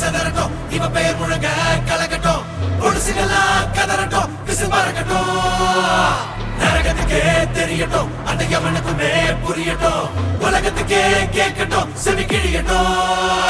செதறட்டும் இவ பெயர் முழங்க கலக்கட்டும் பொடுசுகள்லாம் கதறட்டும் விசில் பறக்கட்டும். நரகத்துக்கே தெரியட்டும் அந்த எவனுக்குமே புரியட்டும் உலகத்துக்கே கேட்கட்டும் செவி கிழியட்டும்.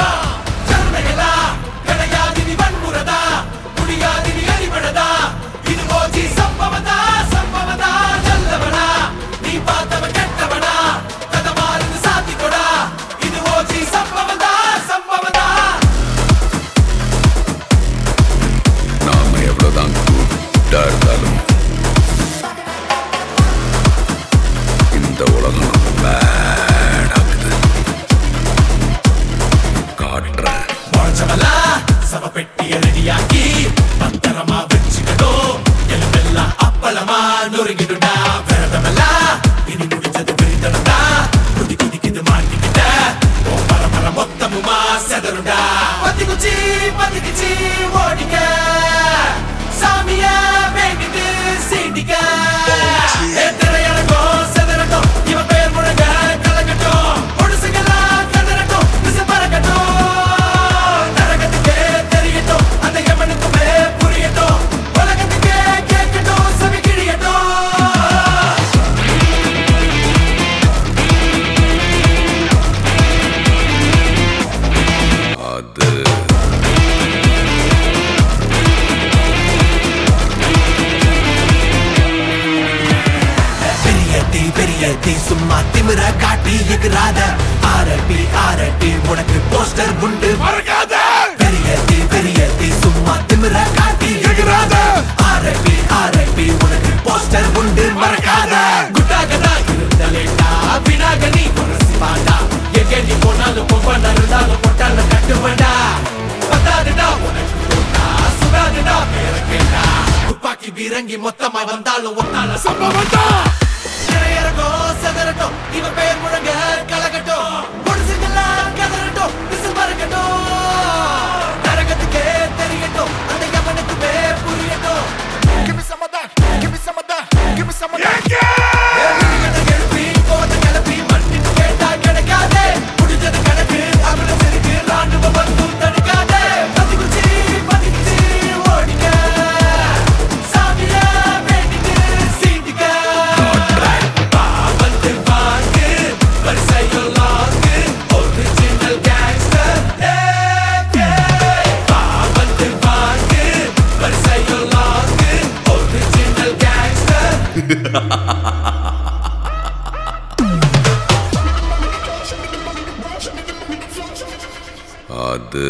பதுக்குச்சி பதுக்குச்சி ஓடிக்க. சாமியா வேண்டிட்டு சீண்டிக்க. பெரிய தீ பெரிய தீ சும்மா திமிர காட்டி எகிராத ஆரப்பி ஆரப்பி உனக்கு போஸ்டர் உண்டு. மறக்காத! பெரிய தீ பெரிய தீ சும்மா திமிர காட்டி எகிராத ஆரப்பி ஆரப்பி உனக்கு போஸ்டர் உண்டு. மறக்காத. குட்டாகதா இருந்தலேண்டா வினாகனி பாண்டா எங்கே நீ போனாலும் பொம்பன இருந்தாலும் பொட்டால கட்டுவண்டா பத்தாதுடா உனக்கு சுடாதுடா பேர கேட்டா? துப்பாக்கி வீரங்கி மொத்தமா வந்தாலும் ஒத்தால சம்பவம் திரையரங்கம் செதறட்டும் இவன் பெயர் முழங்க கலக்கட்டும் பொடுசுங்கெல்லாம் கதறட்டும் விசில் பறக்கட்டும் நரகத்துக்கே தெரியட்டும் அந்த எவனுக்குமே புரியட்டும் Give me some of that. Give me some of that. Give me some of that. விழிகளை அது